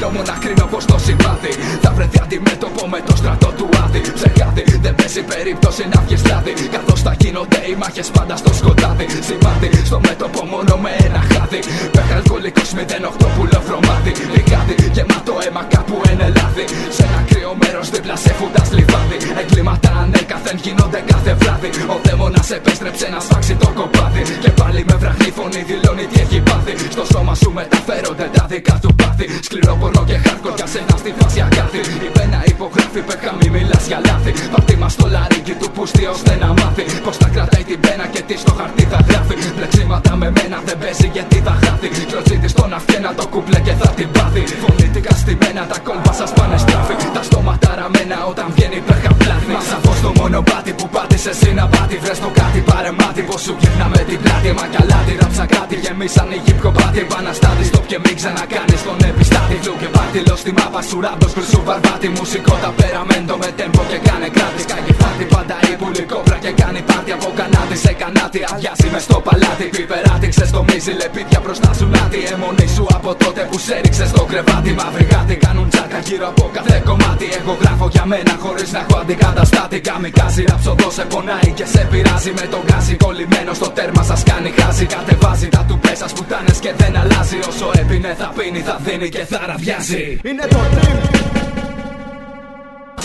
οφείλω μόνο να κρίνω πως το συμπάθει Θα βρεθεί αντιμέτωπο με το στρατό του άδει Ψεχάδι δεν παίζει περίπτωση να βγεις λάδι Καθώς θα γίνονται οι μάχες πάντα στο σκοτάδι. Συμπάθει στο μέτωπο μόνο με ένα χάδι. Πέχα αλκοολικός 08 πουλο βρωμάδι. Λιγάδι γεμάτο αίμα κάπου είναι λάδι Σε ένα κρύο μέρος δίπλα σε φούντας λιβάδι Εγκλήματα ανέκαθεν γίνονται κάθε βράδυ. Ο δαίμονας επέστρεψε να σφάξει το κοπάδι. Και πάλι με βραχνή φωνή δηλώνει τι έχει πάθει. Στο σώμα σου μεταφέρονται τα δικά του πάθη Σκληρό πορνό και χάρκο για σένα στη φάση αγκάθι. Η πένα υπογράφει πέχα μη μιλάς για λάθη. Πατήμα μας στο λαρίκι του πούστη ώστε να μάθει Πως τα κρατάει την πένα και τι στο χαρτί θα γράφει. Πλεξίματα με μένα δεν παίζει γιατί θα χάθει. Κλωτσίτη στον αυγένα το κούπλε και θα την πάθει. Φωνήτικα στη μένα τα κόλπα σας πάνε στράφη. Τα στόματα ραμμένα όταν βγαίνει πέχα πλάθη. Μα σαφώς το μονοπάτι που πάτησες εσύ να πάτη Βρες το κάτι πάρε μάτι. Πως σου γύρνα με την πλάτη Μα καλά τη ράψα κάτι. Γεμίσαν οι γυπκοπάτι Επαναστάτη στο και μην ξανακάνεις τον επιστάτη Φλου και πάρτι στη μάπα σου ράμπος χρυσού βαρβάτη Μουσικό τα περαμέντο με τέμπο και κάνε κράτη. Σκάγει φάτη πάντα η πουλικόπρα και κάνει πάρτι από κανάτι σε κανάτι Αδειάζει μες στο παλάτι πιπεράτη ξεστομίζει λεπίδια μπροστά σου λάτι Εμονή σου από τότε που σε έριξε στο κρεβάτι Μαύρη γάτη κάνουν τσάκα γύρω από κάθε κομμάτι. Εγώ γράφω για μένα χωρίς να έχω αντικαταστάτη. Καμικάζει ραψοδό σε πονάει και σε πειράζει. Με τον γκάζι κολλημένο στο τέρμα σας κάνει χάζι. Κατεβάζει τα του πέσα πουτάνες και δεν αλλάζει. Όσο έπινε θα πίνει θα δίνει και θα ραδιάζει. Είναι το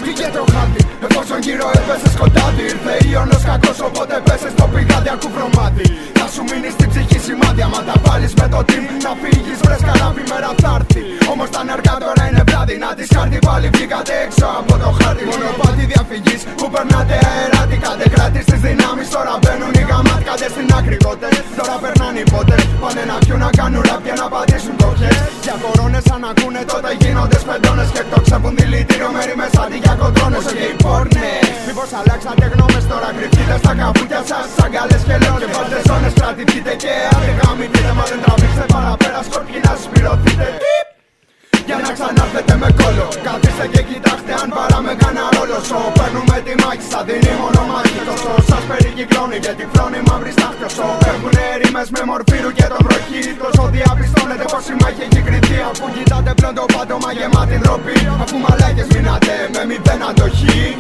Βγήκε το χάτι, εφόσον γύρω έπεσε σκοτάδι. Ήρθε ιόνος κακός οπότε πέσες στο πηγάδι ακού βρωμάτι. Θα σου μείνει στην ψυχή σημάδι άμα τα βάλεις με το team Να φύγεις βρες καράβι μέρα θα έρθει. Όμως τα νερκά τώρα είναι βράδυ Να τις χάρτη πάλι βγήκατε έξω από το χάρτη. Μονοπάτι διαφυγής που περνάτε αεράτη Κάντε κράτη στις δυνάμεις. Τώρα μπαίνουν οι γαμάτ Κάντε στην άκρη τώρα περνάνε οι πότες. Πάνε να πιούν να κάνουν ραπ και να πατήσουν κοχές Για κορώνες αν ακούνε τότε δηλητήριο μέρη μέσα για κοντρώνες και οι πόρνες. Μήπως αλλάξατε γνώμες τώρα κρυφτείτε στα καπούτια σας Σαν καλές και λέω και βάλτε ζώνες κρατηθείτε και άντε γαμηθείτε Μα δεν τραβήξτε παραπέρα σκορπινα σπυρωθείτε. Για να ξανάρθετε με κόλλο Καθίστε και κοιτάξτε αν παράμε κανένα ρόλο. Σο παίρνουμε τη μάχη σαν δίνει μόνο μάχη. Τόσο σας περικυκλώνει και τη φρόνη μαύρη στάχτη. Όσο έχουνε ρήμες με μορφύρου και τον βροχή. Τόσο διαπιστώνετε πως η μάχη έχει κρυθεί. Αφού κοιτάτε πλέον το πάτωμα γεμάτη ντροπή. Αφού μαλάκες μείνατε με μηδέν αντοχή